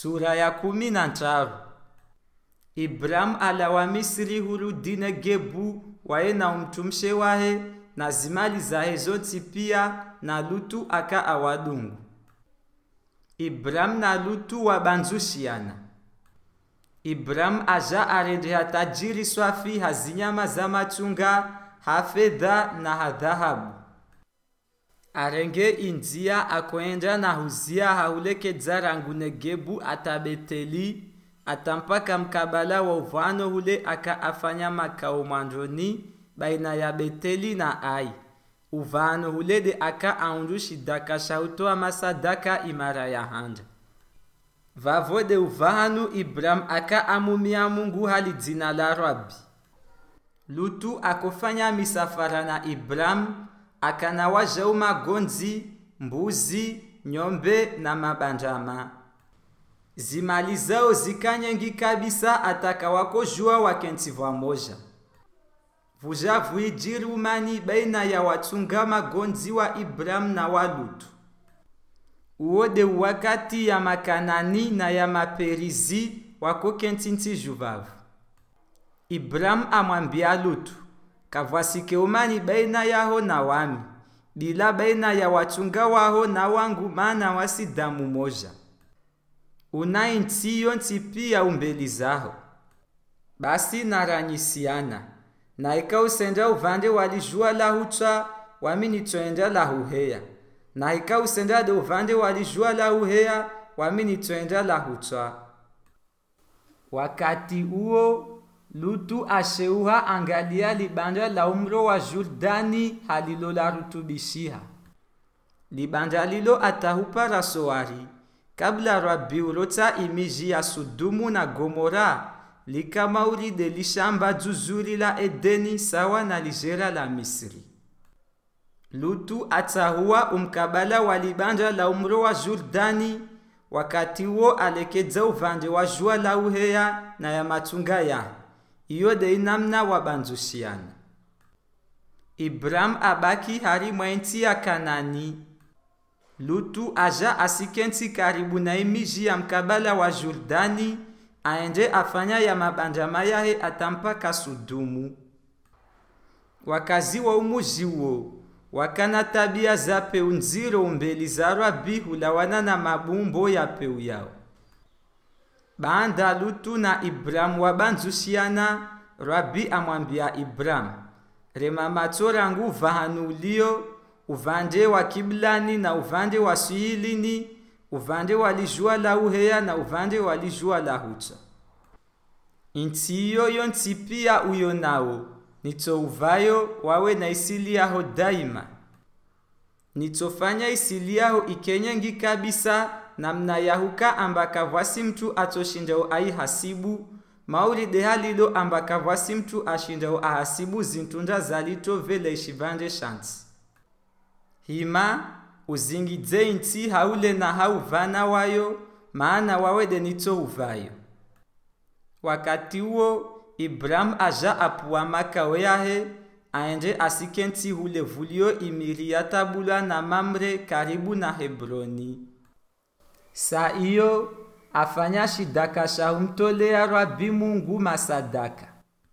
sura ya kumi na tano. ibrahimu ala huru dine gebu waye na umtumshe wahe na zimali zahe zoti pia na lutu aka awadungu ibrahimu na lutu wabanzushiana ibrahimu aja arendeha tajiri swafi hazinyama za machunga hafedha na hadhahabu arenge inzia akoenda na huzia haulekedza rangu negebu atabeteli. Atampaka mkabala wa uvano hule aka afanya makao mwanjoni baina ya beteli na ai. Uvano hulede aka aundushi daka shautoa masadaka imara ya handa vavo de uvahanu ibrahim aka amumia mungu hali dzina la rabi lutu akofanya misafara na ibrahimu akanawajau magonzi mbuzi nyombe na mabanjama. Zimali zao zikanyengi kabisa atakawakojua wakentivwa moja vuja vuijiri umani baina ya watunga magonzi wa ibrahimu na walutu uode wakati ya makanani na ya maperizi wako kentinti juvavu ibrahimu amwambia lutu kavwasike umani baina yaho na wami bila baina ya wachunga waho na wangu maana wasi damu moja. Unai ntiyo nti pia umbeli zaho. Basi naranyisiana na ikausenda uvande walijua la hutswa wami la huheya. Na ikausenda de uvande walijua la huheya wami nitoenda la hutswa wakati huo lutu asheuha angalia libanja la umro wa jordani halilolarutubishiha libanja lilo atahupa rasoari. Kabla rabiurota imiji ya sudumu na gomora likamauride lishamba juzuri la edeni sawa na lijera la misri. Lutu atahua umkabala wa libanja la umro wa jordani wakati wo alekedza uvande wa jua la uheya na ya matunga yahe iyo de namna wabanzushiana ibrahimu abaki hari mwenti ya kanani. Lutu aja asikenti karibu na imiji ya mkabala wa jordani aende afanya ya mabanjama yahe atampaka sudumu wakazi wa umuji wo wakana tabia za peu nziro mbeli za rabi hulawana na mabumbo ya peu yao baanda lutu na ibrahimu wabanzusiana rabi amwambia ibrahimu rema matso rangu vahanulio uvande wa kiblani na uvande wa swihilini uvande wa lijua la uheya na uvande wa lijua la hutsa inti iyoyo ntsipia uyo nawo nitsouvayo wawe na isili yaho daima. Nitsofanya isili yaho ikenyengi kabisa namna yahuka ambaka vwasi mtu atoshindao aihasibu maulide halilo ambaka vwasi mtu ashindao ahasibu zintunda zalito vele ishivanje shanti hima uzingidze inti haule na hauvana wayo maana wawede nito uvayo. Wakati uwo ibrahimu aja apuwa makao yahe aende asikenti hule vulio imiri yatabulwa na mamre karibu na hebroni saa iyo afanya shidaka sha humtolea rabi mungu masadaka